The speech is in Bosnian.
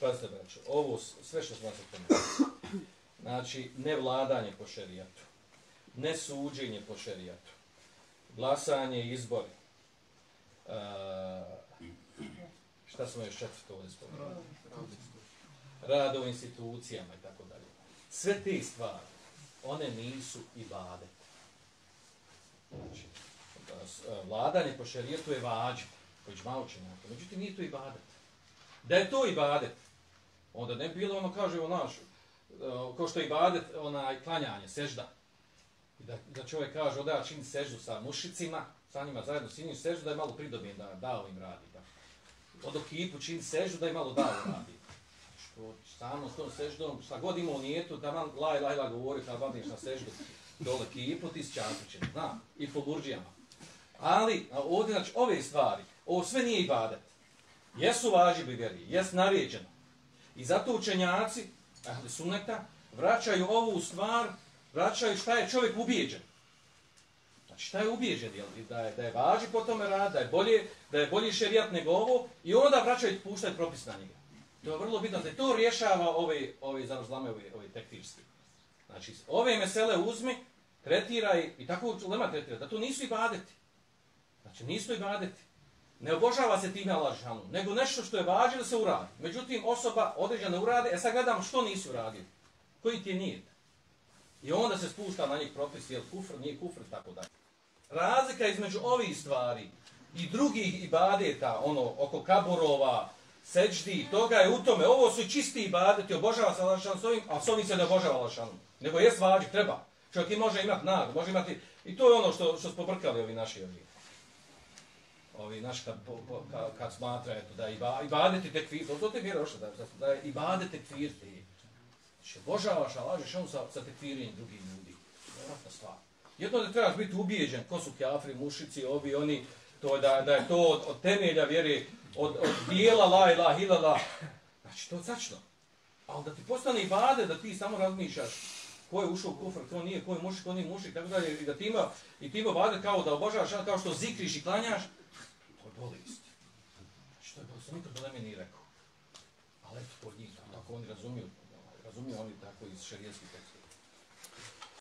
Pazite, braću, ovo sve što smo se pomenuli. Znači, ne vladanje po šerijatu, ne suđenje po šerijatu, glasanje i izbori. Uh, šta smo još četvrto ovdje spomenuli? Rad u institucijama i tako dalje. Sve te stvari, one nisu i vade. Znači, e, vladanje po šerijatu je vađa, koji malo činjaka. Međutim, nije to i badet. Da je to i badet, onda ne bilo ono, kaže onaš, e, ko kao što je i badet, onaj klanjanje, sežda. Da, da čovjek kaže, da čini seždu sa mušicima, sa njima zajedno sinju seždu, da je malo pridobim da dao im radi. Da. Od okipu čini seždu, da je malo dao radi. Što samo s tom seždom, sa god ima nijetu, da vam laj, laj, laj govori, kad vadiš na seždu, dole kipu, ti s častićem, zna, i po burđijama. Ali, ovdje, znači, ove stvari, ovo sve nije ibadet. Jesu važibi vjeri, jes naređeno. I zato učenjaci, ahli suneta, vraćaju ovu stvar, vraćaju šta je čovjek ubijeđen. Znači šta je ubijeđen, jel? Da, je, da je važi po tome rad, da je bolje, da je bolji šerijat nego ovo, i onda vraćaju puštaju propis na njega. To je vrlo bitno, da to rješava ove, ove zavrzlame, ove, ove tekfirski. Znači, ove mesele uzmi, tretiraj, i tako lema tretira, da to nisu ibadeti. Znači, nisu ibadeti. Ne obožava se time Allah Žešanu, nego nešto što je važno da se uradi. Međutim, osoba određena urade, e sad gledam što nisu uradili. Koji ti je nijet? I onda se spušta na njih propis, je li kufr, nije kufr, tako da. Razlika između ovih stvari i drugih ibadeta, ono, oko kaburova, seđdi, toga je u tome. Ovo su čisti ibadeti, obožava se Allah Žešanu s ovim, a s ovim se ne obožava Allah Žešanu. Nego je vađi, treba. Čovjek i može imati nag, može imati... I to je ono što, što smo pobrkali ovi naši ovi ovi naš kad, po, po, kad, kad smatra eto, da iba, ibadete tekfir, to, to te vjera da, da, da ibadete tekfir ti. Znači, božavaš, a lažeš on sa, sa tekfirenjem drugih ljudi. Vjerojatna stvar. Jedno da trebaš biti ubijeđen, ko su kjafri, mušici, ovi, oni, to da, da je to od, od temelja vjere, od, od dijela la ilaha ilala. Znači, to je al Ali da ti postane ibade, da ti samo razmišljaš ko je ušao u kufr, ko nije, ko je mušik, ko nije mušik, tako dalje, i da ti ima, i ti ima vade kao da obožavaš, kao što zikriš i klanjaš. Što to? Nikad da mi nije rekao. Ali eto, kod njih, tako oni razumiju, razumiju oni tako iz šarijetskih tekstova.